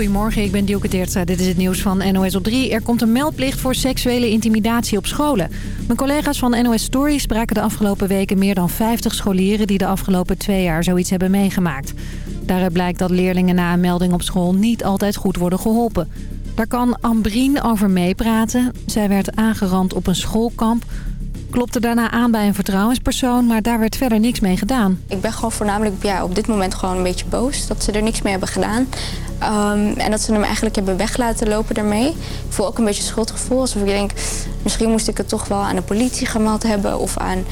Goedemorgen, ik ben Dielke Teertstra. Dit is het nieuws van NOS op 3. Er komt een meldplicht voor seksuele intimidatie op scholen. Mijn collega's van NOS Story spraken de afgelopen weken meer dan 50 scholieren... die de afgelopen twee jaar zoiets hebben meegemaakt. Daaruit blijkt dat leerlingen na een melding op school niet altijd goed worden geholpen. Daar kan Ambrien over meepraten. Zij werd aangerand op een schoolkamp klopte daarna aan bij een vertrouwenspersoon, maar daar werd verder niks mee gedaan. Ik ben gewoon voornamelijk ja, op dit moment gewoon een beetje boos dat ze er niks mee hebben gedaan. Um, en dat ze hem eigenlijk hebben weg laten lopen daarmee. Ik voel ook een beetje schuldgevoel, alsof ik denk, misschien moest ik het toch wel aan de politie gemeld hebben of aan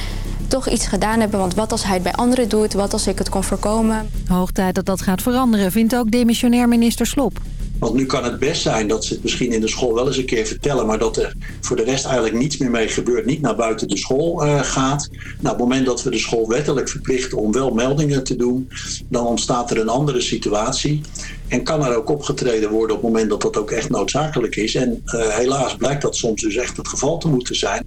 toch iets gedaan hebben. Want wat als hij het bij anderen doet, wat als ik het kon voorkomen. Hoog tijd dat dat gaat veranderen, vindt ook demissionair minister Slop. Want nu kan het best zijn dat ze het misschien in de school wel eens een keer vertellen... maar dat er voor de rest eigenlijk niets meer mee gebeurt. Niet naar buiten de school uh, gaat. Nou, op het moment dat we de school wettelijk verplichten om wel meldingen te doen... dan ontstaat er een andere situatie. En kan er ook opgetreden worden op het moment dat dat ook echt noodzakelijk is. En uh, helaas blijkt dat soms dus echt het geval te moeten zijn.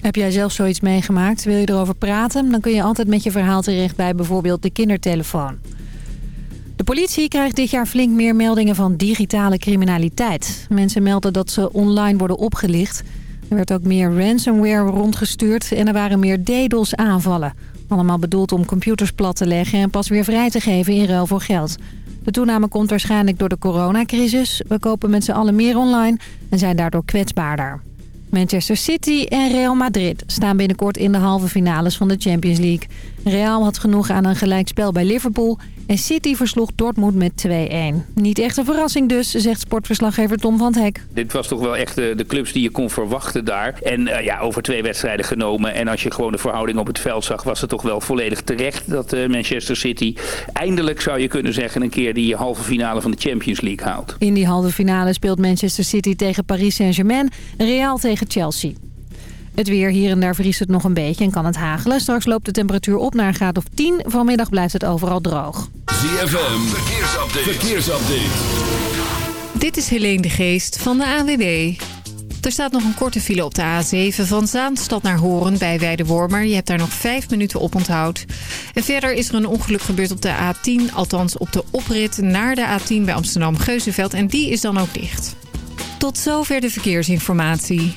Heb jij zelf zoiets meegemaakt? Wil je erover praten? Dan kun je altijd met je verhaal terecht bij bijvoorbeeld de kindertelefoon. Politie krijgt dit jaar flink meer meldingen van digitale criminaliteit. Mensen melden dat ze online worden opgelicht. Er werd ook meer ransomware rondgestuurd en er waren meer DDoS aanvallen. Allemaal bedoeld om computers plat te leggen en pas weer vrij te geven in ruil voor geld. De toename komt waarschijnlijk door de coronacrisis. We kopen met z'n allen meer online en zijn daardoor kwetsbaarder. Manchester City en Real Madrid staan binnenkort in de halve finales van de Champions League. Real had genoeg aan een gelijkspel bij Liverpool en City versloeg Dortmund met 2-1. Niet echt een verrassing dus, zegt sportverslaggever Tom van het Hek. Dit was toch wel echt de, de clubs die je kon verwachten daar. En uh, ja, over twee wedstrijden genomen. En als je gewoon de verhouding op het veld zag, was het toch wel volledig terecht dat uh, Manchester City eindelijk, zou je kunnen zeggen, een keer die halve finale van de Champions League haalt. In die halve finale speelt Manchester City tegen Paris Saint-Germain, Real tegen Chelsea. Het weer hier en daar vriest het nog een beetje en kan het hagelen. Straks loopt de temperatuur op naar een graad of 10. Vanmiddag blijft het overal droog. ZFM, verkeersupdate. verkeersupdate. Dit is Helene de Geest van de AWB. Er staat nog een korte file op de A7 van Zaanstad naar Horen bij Weidewormer. Je hebt daar nog 5 minuten op onthoud. En verder is er een ongeluk gebeurd op de A10, althans op de oprit naar de A10 bij Amsterdam-Geuzenveld. En die is dan ook dicht. Tot zover de verkeersinformatie.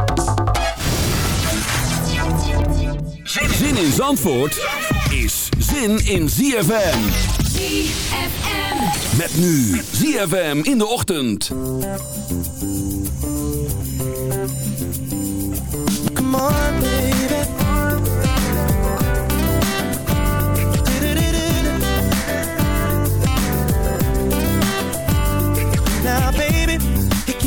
Zin in Zandvoort is zin in ZFM. ZFM. Met nu ZFM in de ochtend. Come on, baby.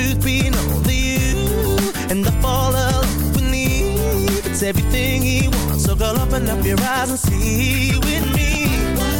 truth being only you, and I fall alone beneath. It's everything he wants, so girl, open up your eyes and see with me.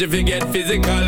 if you get physical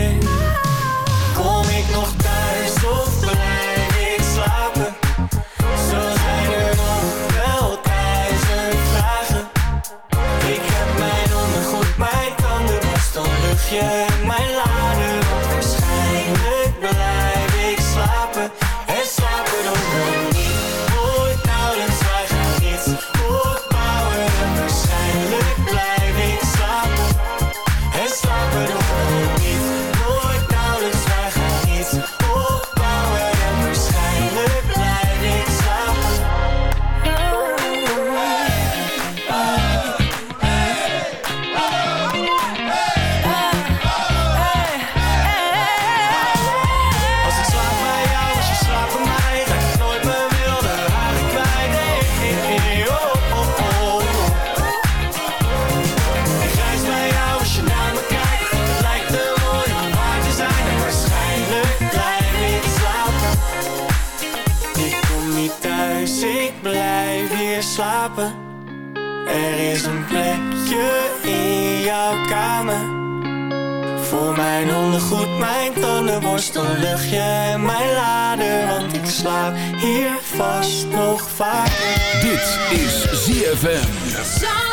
In jouw kamer. Voor mijn ondergoed, mijn tandenborstel, luchtje en mijn lader. Want ik slaap hier vast nog vaker. Dit is ZFM.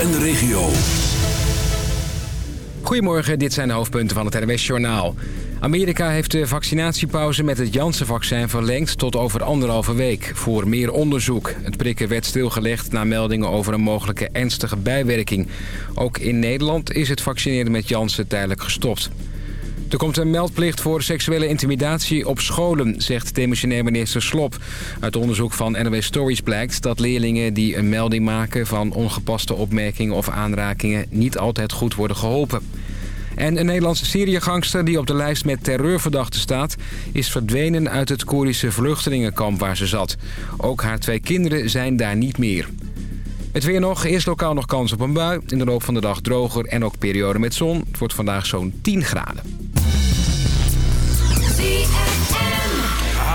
En de regio. Goedemorgen, dit zijn de hoofdpunten van het NWS-journaal. Amerika heeft de vaccinatiepauze met het Janssen-vaccin verlengd tot over anderhalve week voor meer onderzoek. Het prikken werd stilgelegd na meldingen over een mogelijke ernstige bijwerking. Ook in Nederland is het vaccineren met Janssen tijdelijk gestopt. Er komt een meldplicht voor seksuele intimidatie op scholen, zegt demissionair minister Slop. Uit onderzoek van NW Stories blijkt dat leerlingen die een melding maken van ongepaste opmerkingen of aanrakingen niet altijd goed worden geholpen. En een Nederlandse Syriëgangster die op de lijst met terreurverdachten staat... is verdwenen uit het Koerdische vluchtelingenkamp waar ze zat. Ook haar twee kinderen zijn daar niet meer. Het weer nog. Eerst lokaal nog kans op een bui. In de loop van de dag droger en ook periode met zon. Het wordt vandaag zo'n 10 graden.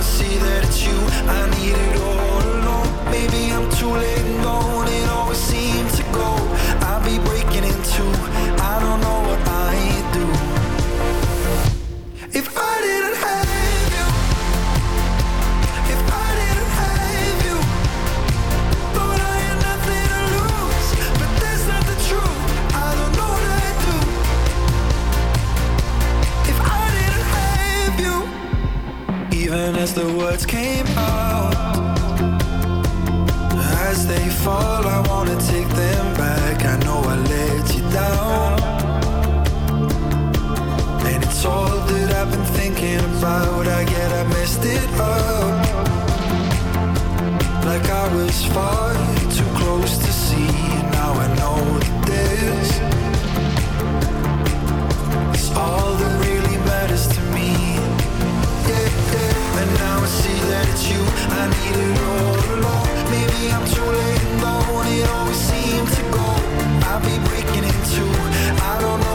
I see that it's you I needed all along. Maybe I'm too late and gone. It always seems to go. I'll be breaking into. I don't know even as the words came out, as they fall, I wanna take them back. I know I let you down. And it's all that I've been thinking about. I get I messed it up. Like I was far into. I don't know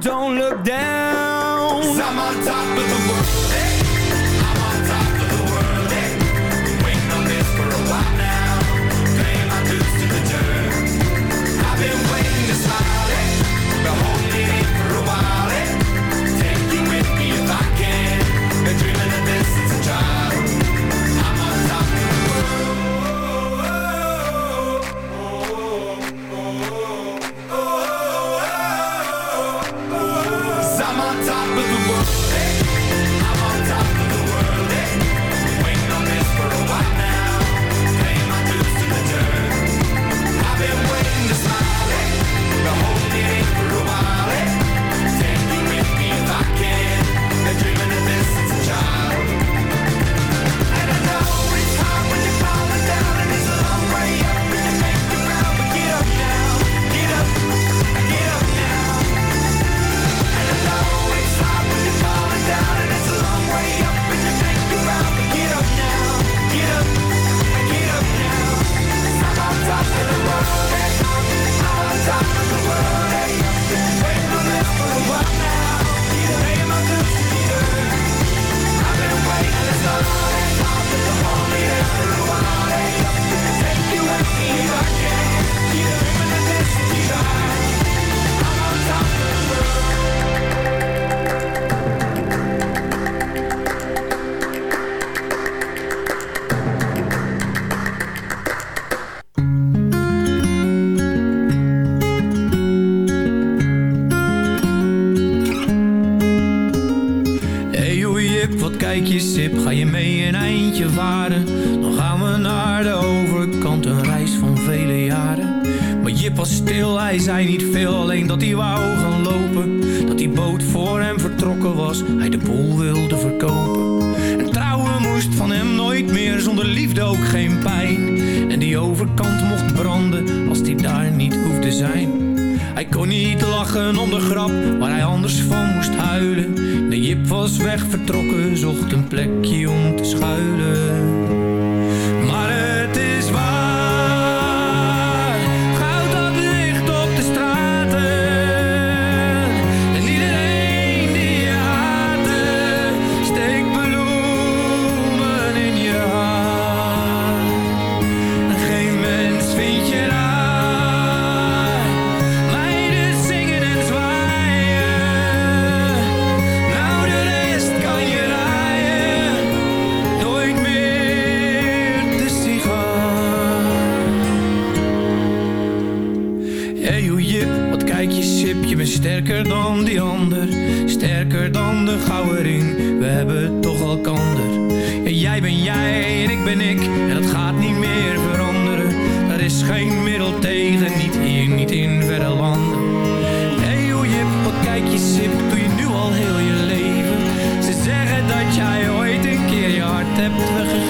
don't look down. I can't. Either I'm an hebt weggegeven.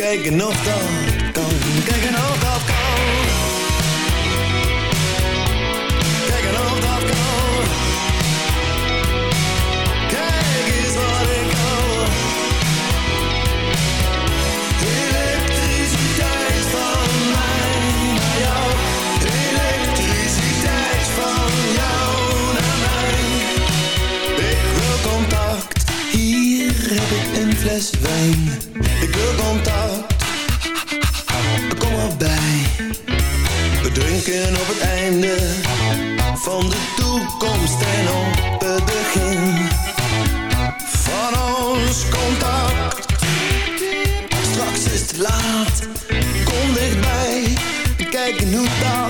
kijken nog dat kan. kijk nog dat kan. Dat. Kijk eens wat ik kan. Elektriciteit van mij naar jou. Elektriciteit van jou naar mij. Ik wil contact. Hier heb ik een fles wijn. Ik wil contact We drinken op het einde van de toekomst en op het begin van ons contact. Straks is het laat, kom dichtbij. Kijken hoe dat